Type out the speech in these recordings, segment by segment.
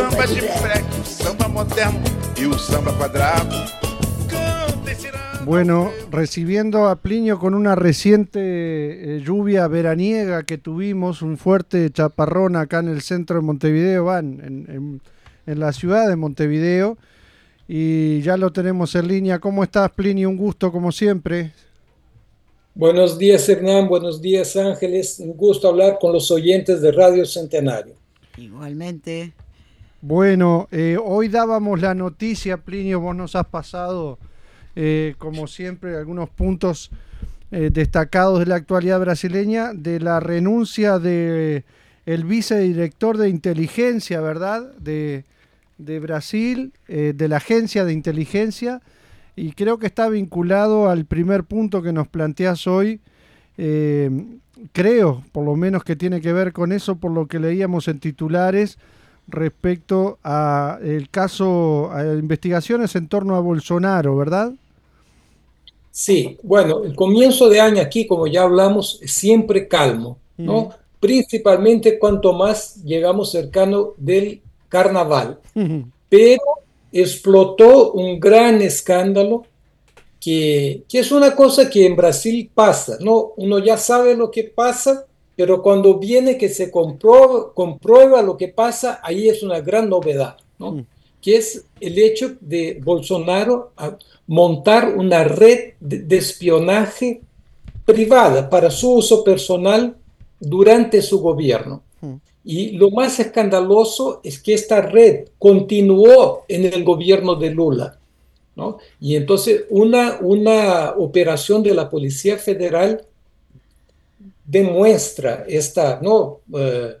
Cantem o samba de freque, o samba moderno y o samba cuadrado. Cantem ciranda. Bueno, recibiendo a Plinio con una reciente eh, lluvia veraniega que tuvimos, un fuerte chaparrón acá en el centro de Montevideo, van, en, en- en la ciudad de Montevideo, y ya lo tenemos en línea. ¿Cómo estás, Plinio? Un gusto, como siempre. Buenos días, Hernán. Buenos días, Ángeles. Un gusto hablar con los oyentes de Radio Centenario. Igualmente. Bueno, eh, hoy dábamos la noticia, Plinio, vos nos has pasado, eh, como siempre, algunos puntos eh, destacados de la actualidad brasileña, de la renuncia de el vicedirector de inteligencia, ¿verdad? De, de Brasil, de la agencia de inteligencia, y creo que está vinculado al primer punto que nos planteas hoy. creo, por lo menos, que tiene que ver con eso, por lo que leíamos en titulares respecto a el caso, a investigaciones en torno a Bolsonaro, ¿verdad? Sí, bueno, el comienzo de año aquí, como ya hablamos, es siempre calmo, ¿no? Mm. Principalmente cuanto más llegamos cercano del carnaval. Pero explotó un gran escándalo que, que es una cosa que en Brasil pasa, ¿no? Uno ya sabe lo que pasa, pero cuando viene que se comprueba, comprueba lo que pasa, ahí es una gran novedad, ¿no? Mm. Que es el hecho de Bolsonaro a montar una red de, de espionaje privada para su uso personal durante su gobierno. Mm. Y lo más escandaloso es que esta red continuó en el gobierno de Lula. ¿no? Y entonces una, una operación de la Policía Federal demuestra esta, ¿no? Eh,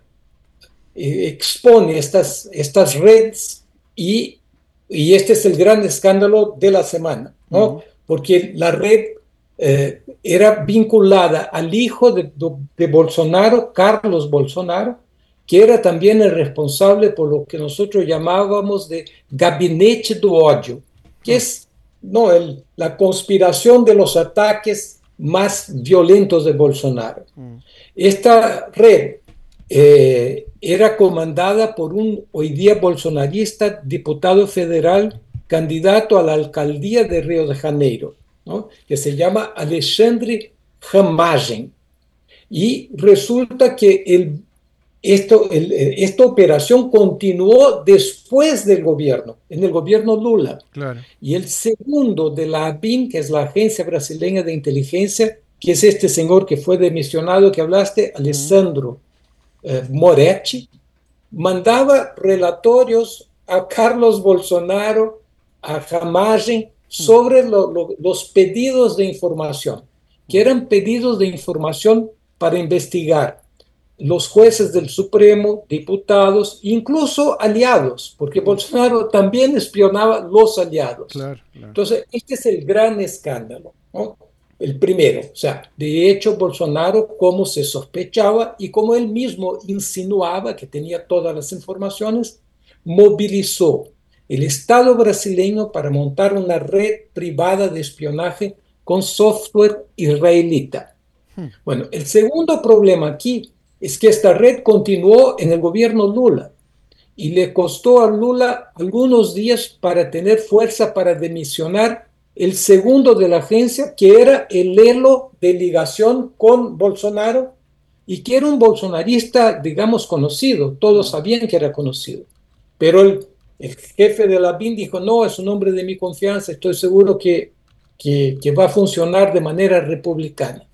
eh, expone estas, estas redes y, y este es el gran escándalo de la semana, ¿no? Porque la red eh, era vinculada al hijo de, de Bolsonaro, Carlos Bolsonaro, que era también el responsable por lo que nosotros llamábamos de gabinete do odio, que es no, el- la conspiración de los ataques más violentos de Bolsonaro. Esta red eh, era comandada por un hoy día bolsonarista, diputado federal, candidato a la alcaldía de Río de Janeiro, ¿no? que se llama Alexandre Ramagem. Y resulta que el, esto, el- eh, esta operación continuó después del gobierno, en el gobierno Lula. Claro. Y el segundo de la ABIN, que es la Agencia Brasileña de Inteligencia, que es este señor que fue demisionado, que hablaste, Alessandro eh, Moretti, mandaba relatorios a Carlos Bolsonaro, a Ramagem, sobre lo- lo- los pedidos de información, que eran pedidos de información para investigar los jueces del Supremo, diputados, incluso aliados, porque Bolsonaro también espionaba los aliados. Claro, claro. Entonces, este es el gran escándalo, ¿no? El primero, o sea, de hecho, Bolsonaro, como se sospechaba y como él mismo insinuaba que tenía todas las informaciones, movilizó el Estado brasileño para montar una red privada de espionaje con software israelita. Bueno, el segundo problema aquí es que esta red continuó en el gobierno Lula y le costó a Lula algunos días para tener fuerza para demisionar el segundo de la agencia, que era el elo de ligación con Bolsonaro y que era un bolsonarista, digamos, conocido. Todos sabían que era conocido. Pero el, el jefe de la BIN dijo, no, es un hombre de mi confianza, estoy seguro que, que, que va a funcionar de manera republicana.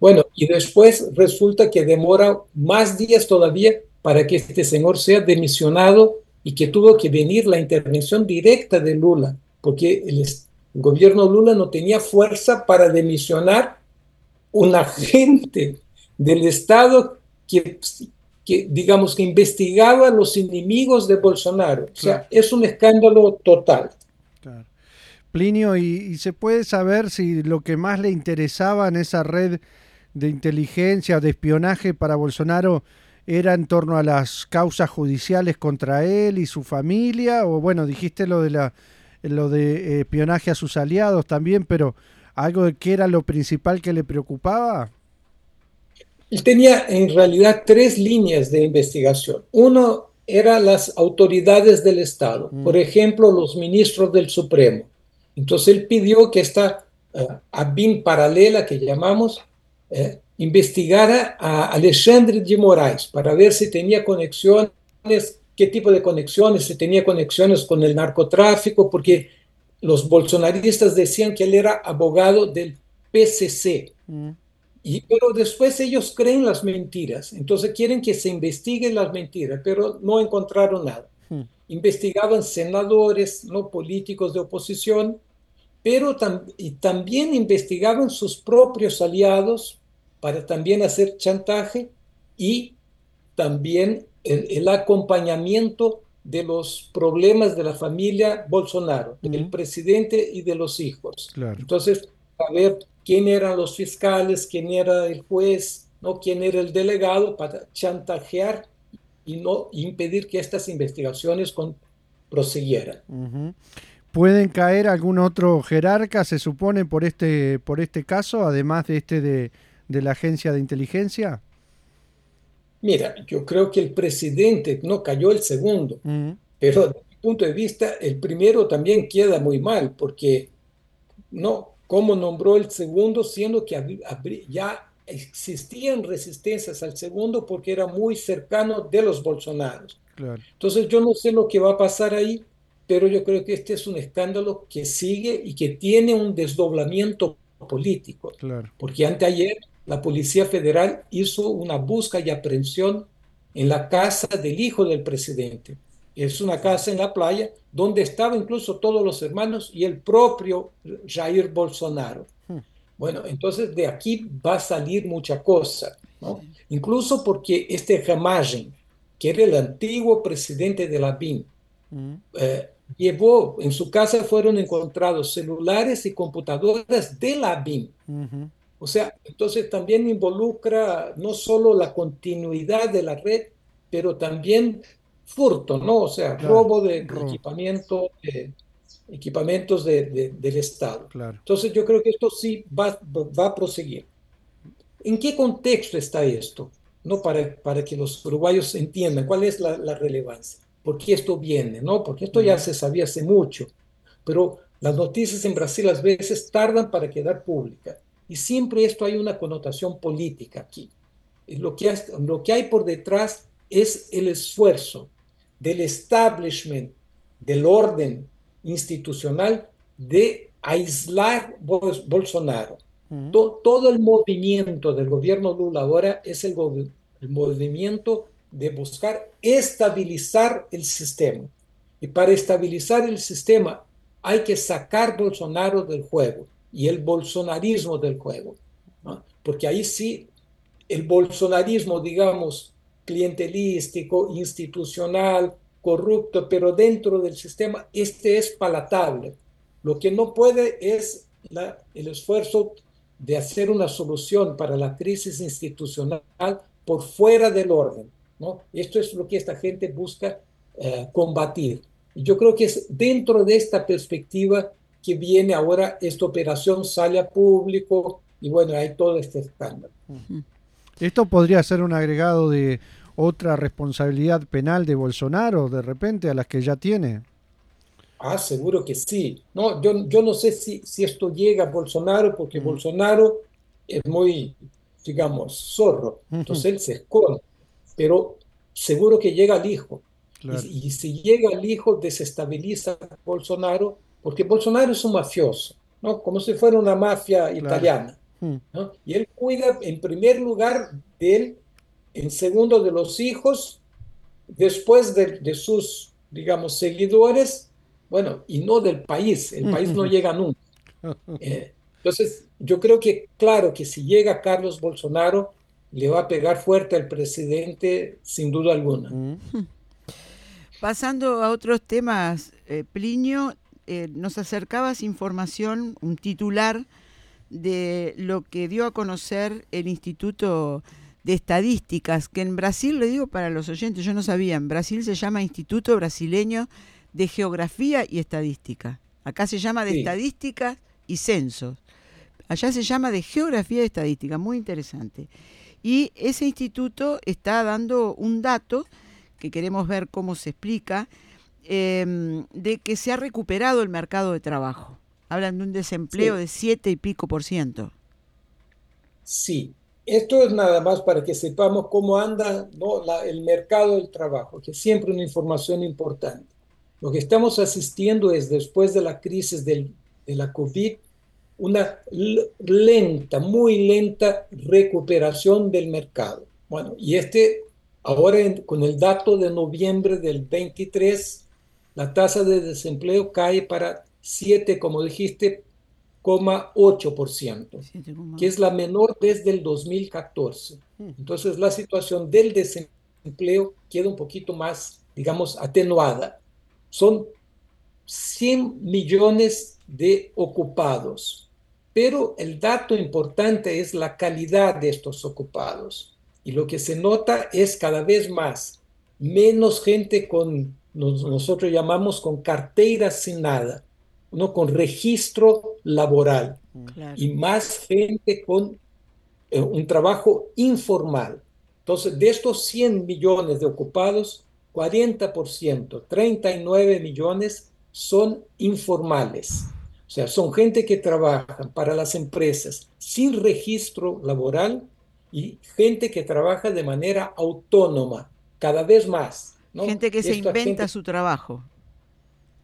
Bueno, y después resulta que demora más días todavía para que este señor sea demisionado y que tuvo que venir la intervención directa de Lula, porque el, gobierno Lula no tenía fuerza para demisionar un agente del Estado que, digamos, que investigaba a los enemigos de Bolsonaro. O sea, es un escándalo total. Plinio, ¿y, se puede saber si lo que más le interesaba en esa red de inteligencia, de espionaje para Bolsonaro era en torno a las causas judiciales contra él y su familia? O bueno, dijiste lo de la lo de eh, espionaje a sus aliados también, pero algo de que era lo principal que le preocupaba. Él tenía en realidad tres líneas de investigación. Uno era las autoridades del Estado, mm. por ejemplo, los ministros del Supremo. Entonces él pidió que esta uh, ABIN paralela que llamamos eh, investigara a Alexandre de Moraes para ver si tenía conexiones, qué tipo de conexiones, si tenía conexiones con el narcotráfico, porque los bolsonaristas decían que él era abogado del PCC. Mm. Y, pero después ellos creen las mentiras, entonces quieren que se investiguen las mentiras, pero no encontraron nada. Hmm. Investigaban senadores, no políticos de oposición, pero y también investigaban sus propios aliados para también hacer chantaje y también el, acompañamiento de los problemas de la familia Bolsonaro, del presidente y de los hijos. Entonces, a ver quién eran los fiscales, quién era el juez, ¿no? quién era el delegado para chantajear y no impedir que estas investigaciones con, prosiguieran. ¿Pueden caer algún otro jerarca, se supone, por este, por este caso, además de este de, de la agencia de inteligencia? Mira, yo creo que el presidente no cayó el segundo, pero desde mi punto de vista, el primero también queda muy mal, porque no, cómo nombró el segundo, siendo que ya existían resistencias al segundo porque era muy cercano de los Bolsonaros. Entonces yo no sé lo que va a pasar ahí, pero yo creo que este es un escándalo que sigue y que tiene un desdoblamiento político. Porque anteayer la Policía Federal hizo una búsqueda y aprehensión en la casa del hijo del presidente es una casa en la playa donde estaban incluso todos los hermanos y el propio Jair Bolsonaro. Hmm. Bueno, entonces de aquí va a salir mucha cosa, ¿no? Incluso porque este Ramagem, que era el antiguo presidente de la BIM, hmm. eh, llevó, en su casa fueron encontrados celulares y computadoras de la BIM. O sea, entonces también involucra no solo la continuidad de la red, pero también furto, ¿no? O sea, robo de equipamiento, equipamientos de, del Estado. Entonces yo creo que esto sí va, va a proseguir. ¿En qué contexto está esto? No para, para que los uruguayos entiendan cuál es la, la relevancia. ¿Por qué esto viene? ¿no? Porque esto ya se sabía hace mucho, pero las noticias en Brasil a veces tardan para quedar públicas. Y siempre esto hay una connotación política aquí. Lo que, lo que hay por detrás es el esfuerzo del establishment, del orden institucional de aislar Bolsonaro. todo el movimiento del gobierno Lula ahora es el, el movimiento de buscar estabilizar el sistema. Y para estabilizar el sistema hay que sacar Bolsonaro del juego y el bolsonarismo del juego. Porque ahí sí, el bolsonarismo, digamos, clientelístico, institucional, corrupto, pero dentro del sistema este es palatable. Lo que no puede es el esfuerzo de hacer una solución para la crisis institucional por fuera del orden. ¿no? Esto es lo que esta gente busca eh, combatir. Y yo creo que es dentro de esta perspectiva que viene ahora esta operación sale a público y bueno, hay todo este escándalo. Esto podría ser un agregado de otra responsabilidad penal de Bolsonaro de repente a las que ya tiene? Ah, seguro que sí. No, yo, yo no sé si, si esto llega a Bolsonaro porque mm. Bolsonaro es muy, digamos, zorro. Entonces él se esconde. Pero seguro que llega al hijo. Y, si llega al hijo, desestabiliza a Bolsonaro, porque Bolsonaro es un mafioso, ¿no? Como si fuera una mafia italiana. Mm. Y él cuida en primer lugar de él en segundo de los hijos, después de, sus, digamos, seguidores, bueno, y no del país, el país no llega nunca. Eh, entonces, yo creo que, claro, que si llega Carlos Bolsonaro, le va a pegar fuerte al presidente sin duda alguna. Pasando a otros temas, eh, Plinio, eh, nos acercabas información, un titular de lo que dio a conocer el Instituto de Estadísticas, que en Brasil, le digo para los oyentes, yo no sabía, en Brasil se llama Instituto Brasileño de Geografía y Estadística. Acá se llama de Estadísticas y Censos. Allá se llama de Geografía y Estadística, muy interesante. Y ese instituto está dando un dato que queremos ver cómo se explica, em, de que se ha recuperado el mercado de trabajo. Hablan de un desempleo de siete y pico por ciento. Sí, esto es nada más para que sepamos cómo anda ¿no? el mercado del trabajo, que es siempre una información importante. Lo que estamos asistiendo es, después de la crisis del, de la COVID, una lenta, muy lenta recuperación del mercado. Bueno, y este, ahora con el dato de noviembre del 23, la tasa de desempleo cae para 7, como dijiste, 8%, que es la menor desde el 2014. Hmm. Entonces la situación del desempleo queda un poquito más, digamos, atenuada. Son 100 millones de ocupados, pero el dato importante es la calidad de estos ocupados. Y lo que se nota es cada vez más menos gente con, nosotros llamamos con cartera sin nada ¿no? con registro laboral y más gente con eh, un trabajo informal. Entonces, de estos 100 millones de ocupados, 40%, 39 millones son informales. O sea, son gente que trabaja para las empresas sin registro laboral y gente que trabaja de manera autónoma, cada vez más. Gente que se inventa su trabajo.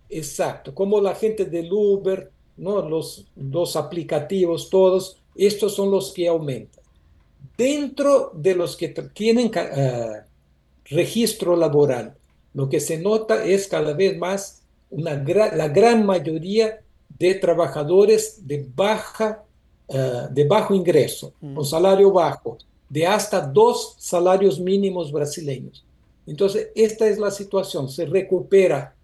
Exacto, como la gente del Uber, ¿no? los, los aplicativos, todos, estos son los que aumentan. Dentro de los que tienen eh, registro laboral, lo que se nota es cada vez más una la gran mayoría de trabajadores de, baja, eh, de bajo ingreso, con salario bajo, de hasta dos salarios mínimos brasileños. Entonces, esta es la situación, se recupera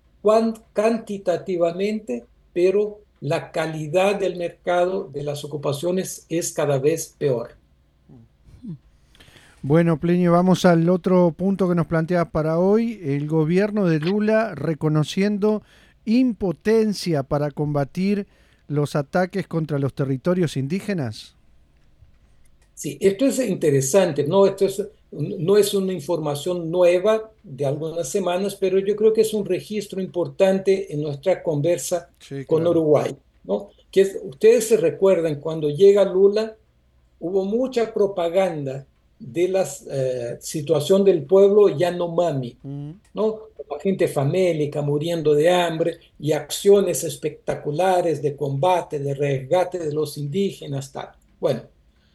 cantitativamente, pero la calidad del mercado de las ocupaciones es cada vez peor. Bueno, Plinio, vamos al otro punto que nos planteas para hoy. El gobierno de Lula reconociendo impotencia para combatir los ataques contra los territorios indígenas. Sí, esto es interesante, ¿no? Esto es no es una información nueva de algunas semanas, pero yo creo que es un registro importante en nuestra conversa con Uruguay. ¿no? Que ustedes se recuerdan, cuando llega Lula, hubo mucha propaganda de la eh, situación del pueblo Yanomami, mm. ¿no? La gente famélica muriendo de hambre y acciones espectaculares de combate, de resgate de los indígenas, tal. Bueno,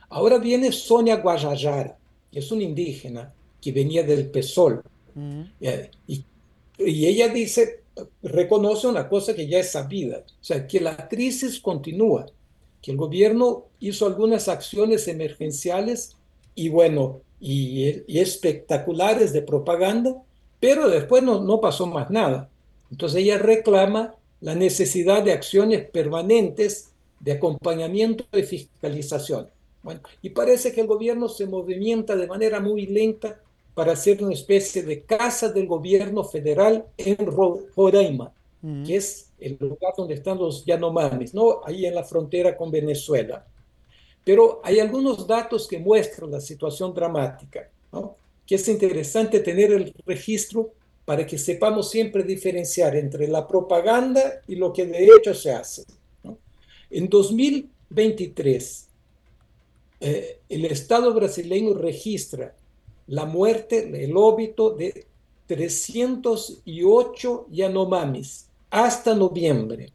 ahora viene Sonia Guajajara, es una indígena que venía del PSOL. y, y, ella dice, reconoce una cosa que ya es sabida, o sea, que la crisis continúa, que el gobierno hizo algunas acciones emergenciales y bueno, y, y espectaculares de propaganda, pero después no, no pasó más nada. Entonces ella reclama la necesidad de acciones permanentes de acompañamiento y fiscalización y parece que el gobierno se movimienta de manera muy lenta para hacer una especie de casa del gobierno federal en Roraima, mm. que es el lugar donde están los Yanomamis, ¿no? ahí en la frontera con Venezuela. Pero hay algunos datos que muestran la situación dramática, ¿no? que es interesante tener el registro para que sepamos siempre diferenciar entre la propaganda y lo que de hecho se hace. ¿no? En 2023, eh, el Estado brasileño registra la muerte, el óbito de 308 Yanomamis hasta noviembre.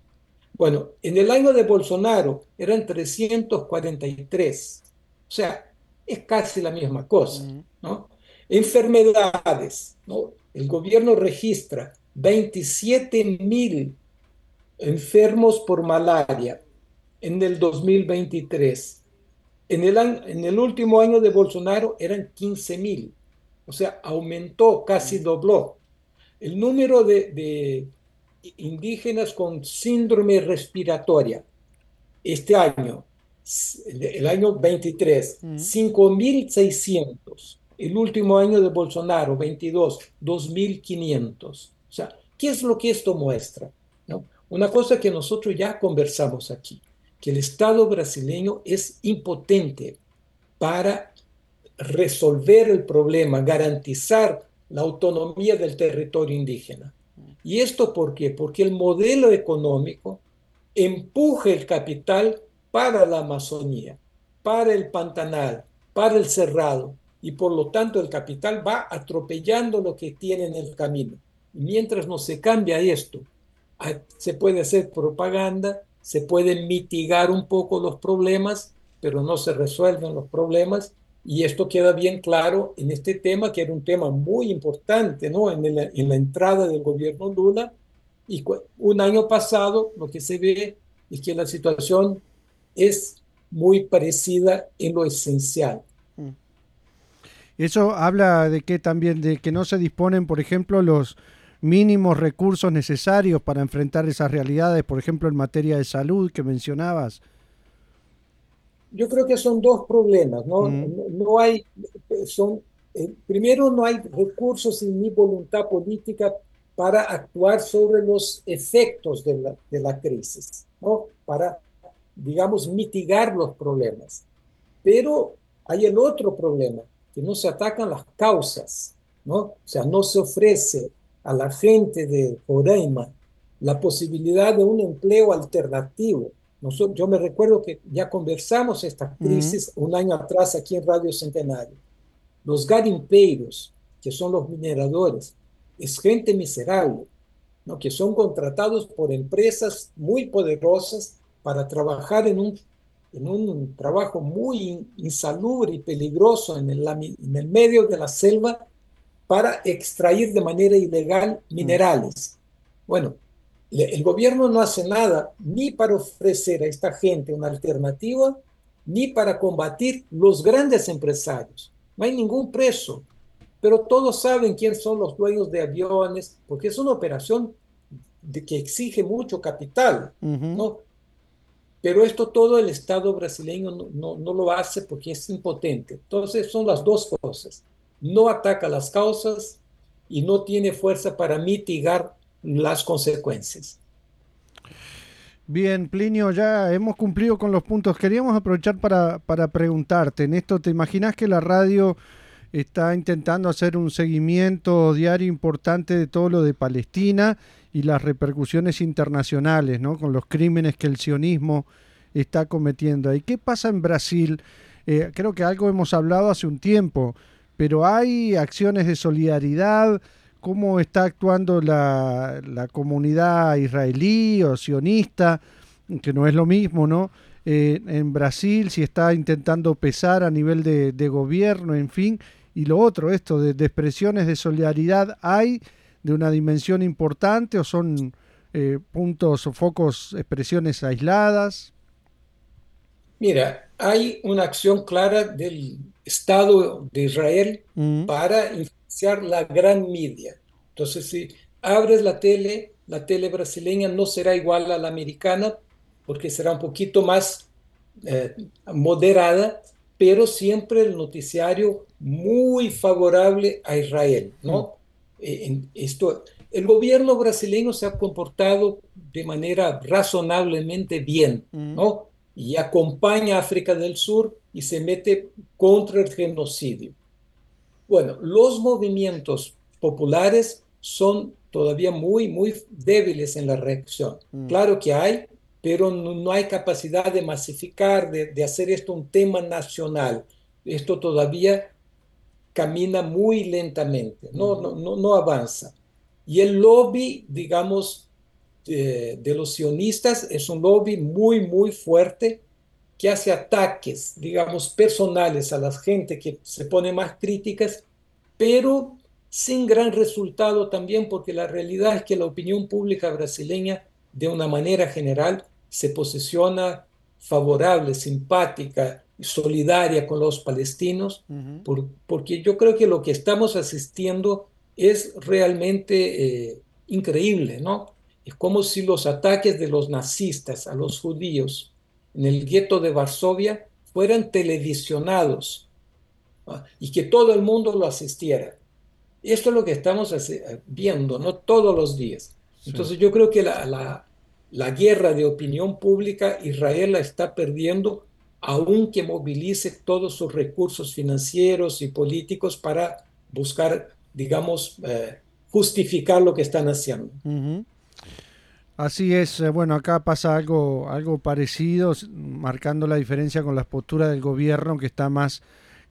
Bueno, en el año de Bolsonaro eran 343. O sea, es casi la misma cosa. ¿no? Enfermedades. ¿no? El gobierno registra 27 mil enfermos por malaria en el 2023 En el, en el último año de Bolsonaro eran 15 mil, o sea, aumentó, casi dobló. El número de, de indígenas con síndrome respiratoria este año, el año 23, 5.600. El último año de Bolsonaro, 22, 2.500. O sea, ¿qué es lo que esto muestra? ¿No? Una cosa que nosotros ya conversamos aquí, que el Estado brasileño es impotente para resolver el problema, garantizar la autonomía del territorio indígena. ¿Y esto por qué? Porque el modelo económico empuja el capital para la Amazonía, para el Pantanal, para el Cerrado, y por lo tanto el capital va atropellando lo que tiene en el camino. Mientras no se cambia esto, se puede hacer propaganda, se pueden mitigar un poco los problemas, pero no se resuelven los problemas. Y esto queda bien claro en este tema, que era un tema muy importante ¿no? en, la entrada del gobierno Lula. Y un año pasado lo que se ve es que la situación es muy parecida en lo esencial. Mm. Eso habla de que también de que no se disponen, por ejemplo, los mínimos recursos necesarios para enfrentar esas realidades, por ejemplo, en materia de salud que mencionabas. Yo creo que son dos problemas, ¿no? Mm. No, hay, son, eh, primero no hay recursos ni voluntad política para actuar sobre los efectos de la, de la crisis, ¿no? Para digamos, mitigar los problemas. Pero hay el otro problema, que no se atacan las causas, ¿no? O sea, no se ofrece a la gente de Roraima la posibilidad de un empleo alternativo. Nosotros, yo me recuerdo que ya conversamos esta crisis un año atrás aquí en Radio Centenario. Los garimpeiros, que son los mineradores, es gente miserable, ¿no? que son contratados por empresas muy poderosas para trabajar en un, en un trabajo muy insalubre y peligroso en el, en el medio de la selva para extraer de manera ilegal minerales. Bueno, el gobierno no hace nada ni para ofrecer a esta gente una alternativa, ni para combatir los grandes empresarios. No hay ningún preso, pero todos saben quiénes son los dueños de aviones, porque es una operación de que exige mucho capital, ¿no? Pero esto todo el Estado brasileño no, no, lo hace porque es impotente. Entonces son las dos cosas. No ataca las causas y no tiene fuerza para mitigar las consecuencias. Bien, Plinio, ya hemos cumplido con los puntos. Queríamos aprovechar para, para preguntarte, en esto, ¿te imaginas que la radio está intentando hacer un seguimiento diario importante de todo lo de Palestina y las repercusiones internacionales, ¿no? Con los crímenes que el sionismo está cometiendo. ¿Y qué pasa en Brasil? Eh, creo que algo hemos hablado hace un tiempo, pero hay acciones de solidaridad. ¿Cómo está actuando la, comunidad israelí o sionista? Que no es lo mismo, ¿no? Eh, en Brasil, si está intentando pesar a nivel de, gobierno, en fin. Y lo otro, esto de, de expresiones de solidaridad, hay de una dimensión importante o son eh, puntos o focos, expresiones aisladas? Mira, hay una acción clara del Estado de Israel mm. para influenciar la gran media. Entonces, si abres la tele, la tele brasileña no será igual a la americana, porque será un poquito más eh, moderada, pero siempre el noticiario muy favorable a Israel, ¿no? Mm. Eh, esto, el gobierno brasileño se ha comportado de manera razonablemente bien, ¿no? Y acompaña a África del Sur y se mete contra el genocidio. Bueno, los movimientos populares son todavía muy, muy débiles en la reacción. Mm. Claro que hay, pero no, hay capacidad de masificar, de, de, hacer esto un tema nacional. Esto todavía camina muy lentamente, no, no, no, avanza. Y el lobby, digamos, de, los sionistas es un lobby muy, muy fuerte que hace ataques, digamos, personales a la gente que se pone más críticas, pero sin gran resultado también, porque la realidad es que la opinión pública brasileña, de una manera general, se posiciona favorable, simpática, solidaria con los palestinos, porque yo creo que lo que estamos asistiendo es realmente eh, increíble, ¿no? Es como si los ataques de los nazistas a los judíos en el gueto de Varsovia fueran televisionados y que todo el mundo lo asistiera. Esto es lo que estamos viendo, ¿no? Todos los días. Entonces yo creo que la, la, guerra de opinión pública Israel la está perdiendo aunque movilice todos sus recursos financieros y políticos para buscar, digamos, eh, justificar lo que están haciendo. Así es, eh, bueno, acá pasa algo, algo parecido, marcando la diferencia con la postura del gobierno que está más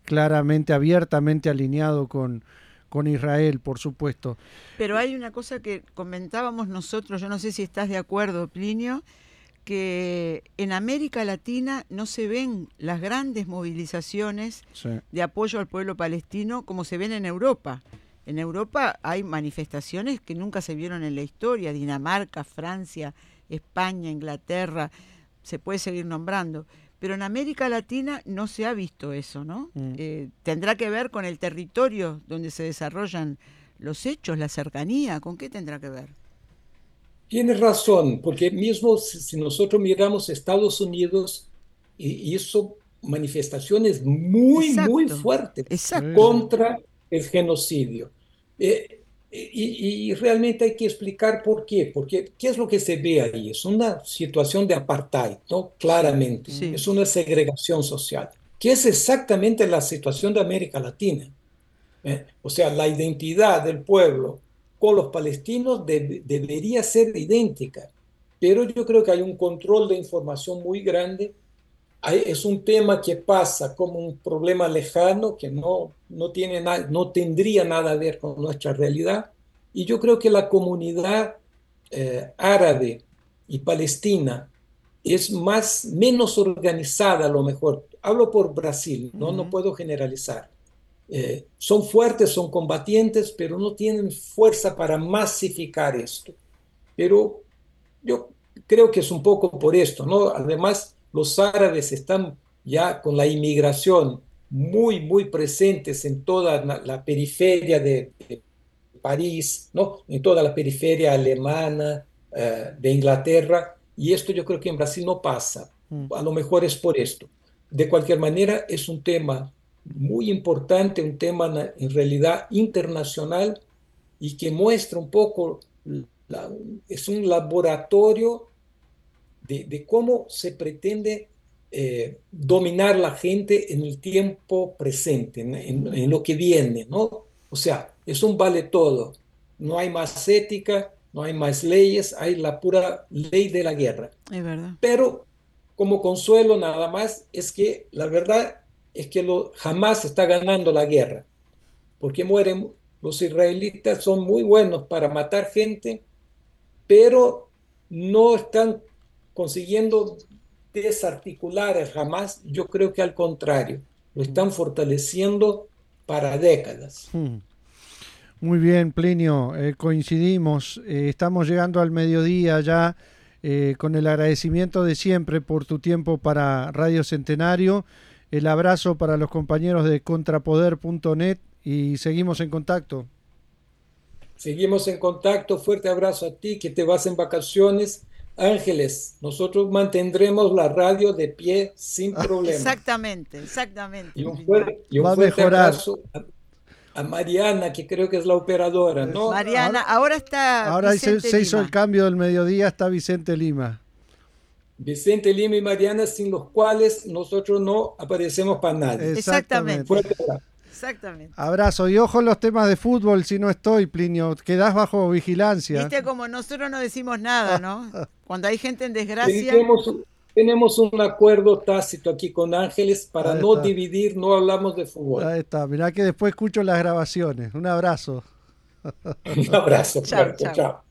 claramente, abiertamente alineado con, con Israel, por supuesto. Pero hay una cosa que comentábamos nosotros, yo no sé si estás de acuerdo, Plinio, que en América Latina no se ven las grandes movilizaciones de apoyo al pueblo palestino como se ven en Europa. En Europa hay manifestaciones que nunca se vieron en la historia, Dinamarca, Francia, España, Inglaterra, se puede seguir nombrando. Pero en América Latina no se ha visto eso, ¿no? Mm. Eh, tendrá que ver con el territorio donde se desarrollan los hechos, la cercanía, ¿con qué tendrá que ver? Tienes razón, porque mismo si nosotros miramos Estados Unidos, hizo manifestaciones muy, muy fuertes contra el genocidio. Eh, y, realmente hay que explicar por qué, porque ¿qué es lo que se ve ahí? Es una situación de apartheid, ¿no? Claramente, es una segregación social, que es exactamente la situación de América Latina. ¿eh? O sea, la identidad del pueblo con los palestinos debería ser idéntica, pero yo creo que hay un control de información muy grande. Es un tema que pasa como un problema lejano que no, no, tiene no tendría nada a ver con nuestra realidad. Y yo creo que la comunidad eh, árabe y palestina es más, menos organizada a lo mejor. Hablo por Brasil, no, no puedo generalizar. Eh, son fuertes, son combatientes, pero no tienen fuerza para masificar esto. Pero yo creo que es un poco por esto, ¿no? Además, los árabes están ya con la inmigración muy, muy presentes en toda la, periferia de, París, ¿no? En toda la periferia alemana, eh, de Inglaterra, y esto yo creo que en Brasil no pasa. Mm. A lo mejor es por esto. De cualquier manera, es un tema muy importante, un tema en realidad internacional y que muestra un poco, es un laboratorio de, cómo se pretende eh, dominar la gente en el tiempo presente, en, lo que viene, ¿no? O sea, es un vale todo, no hay más ética, no hay más leyes, hay la pura ley de la guerra. Es verdad. Pero como consuelo nada más es que la verdad es que lo, jamás está ganando la guerra, porque mueren los israelitas, son muy buenos para matar gente, pero no están consiguiendo desarticular jamás, yo creo que al contrario, lo están fortaleciendo para décadas. Hmm. Muy bien, Plinio, eh, coincidimos, eh, estamos llegando al mediodía ya. Eh, con el agradecimiento de siempre por tu tiempo para Radio Centenario el abrazo para los compañeros de contrapoder.net y seguimos en contacto. Seguimos en contacto. Fuerte abrazo a ti que te vas en vacaciones. Ángeles, nosotros mantendremos la radio de pie sin problema. Exactamente, exactamente. Y un fuerte, abrazo a, Mariana, que creo que es la operadora, ¿no? Mariana, ahora, está. Ahora se, hizo el cambio del mediodía, está Vicente Lima. Vicente Lima y Mariana, sin los cuales nosotros no aparecemos para nadie. Exactamente. Exactamente. Abrazo. Y ojo en los temas de fútbol, si no estoy, Plinio, quedás bajo vigilancia. Viste como nosotros no decimos nada, ¿no? Cuando hay gente en desgracia. Tenemos, un acuerdo tácito aquí con Ángeles para no dividir, no hablamos de fútbol. Ahí está, mirá que después escucho las grabaciones. Un abrazo. un abrazo. chao. chao.